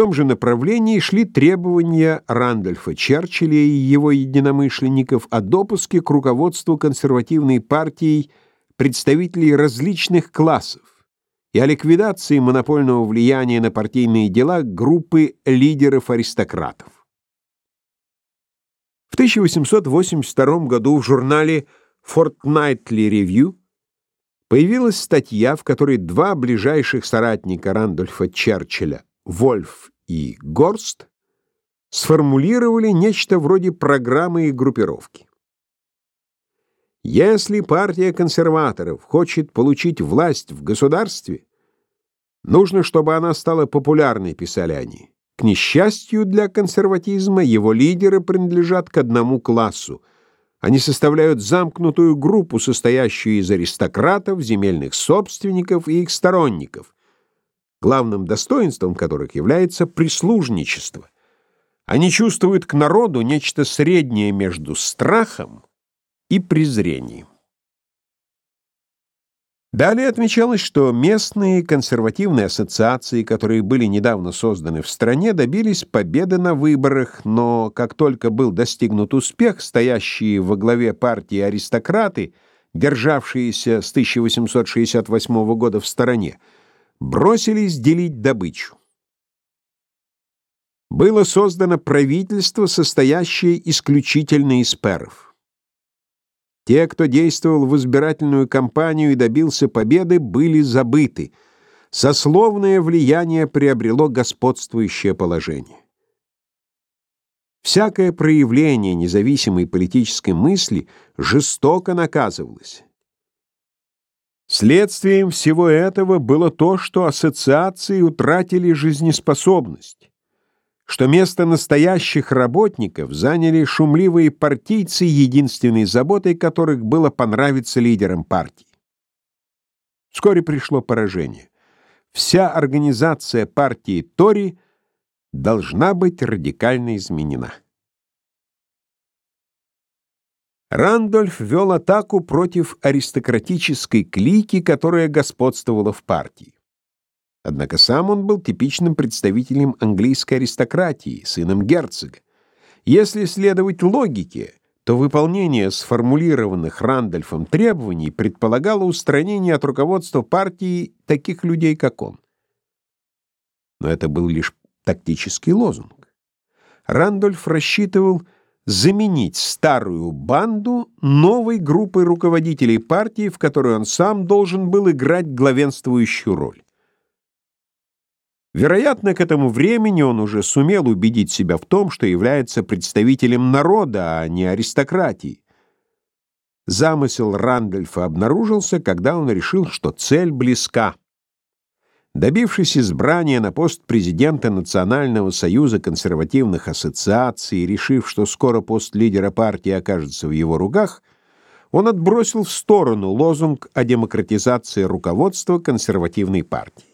том же направлении шли требования Рандольфа Черчилля и его единомышленников о допуске к руководству консервативной партией представителей различных классов и о ликвидации монопольного влияния на партийные дела группы лидеров-аристократов. В 1882 году в журнале Fortnightly Review появилась статья, в которой два ближайших соратника Рандольфа Черчилля, Вольф и Горст, сформулировали нечто вроде программы и группировки. Если партия консерваторов хочет получить власть в государстве, нужно, чтобы она стала популярной, писали они. К несчастью для консерватизма, его лидеры принадлежат к одному классу. Они составляют замкнутую группу, состоящую из аристократов, земельных собственников и их сторонников, главным достоинством которых является прислужничество. Они чувствуют к народу нечто среднее между страхом и презрением. Далее отмечалось, что местные консервативные ассоциации, которые были недавно созданы в стране, добились победы на выборах, но как только был достигнут успех, стоящие во главе партии аристократы, державшиеся с 1868 года в стороне, бросились делить добычу. Было создано правительство, состоящее исключительно из перов. Те, кто действовал в избирательную кампанию и добился победы, были забыты. Сословное влияние приобрело господствующее положение. Всякое проявление независимой политической мысли жестоко наказывалось. Следствием всего этого было то, что ассоциации утратили жизнеспособность что место настоящих работников заняли шумливые партийцы, единственной заботой которых было понравиться лидерам партии. Вскоре пришло поражение. Вся организация партии Тори должна быть радикально изменена. Рандольф вел атаку против аристократической клики, которая господствовала в партии. Однако сам он был типичным представителем английской аристократии, сыном герцога. Если следовать логике, то выполнение сформулированных Рандольфом требований предполагало устранение от руководства партии таких людей, как он. Но это был лишь тактический лозунг. Рандольф рассчитывал заменить старую банду новой группой руководителей партии, в которой он сам должен был играть главенствующую роль. Вероятно, к этому времени он уже сумел убедить себя в том, что является представителем народа, а не аристократии. Замысел Рандольфа обнаружился, когда он решил, что цель близка. Добившись избрания на пост президента Национального союза консервативных ассоциаций и решив, что скоро пост лидера партии окажется в его руках, он отбросил в сторону лозунг о демократизации руководства консервативной партии.